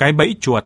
cái bẫy chuột.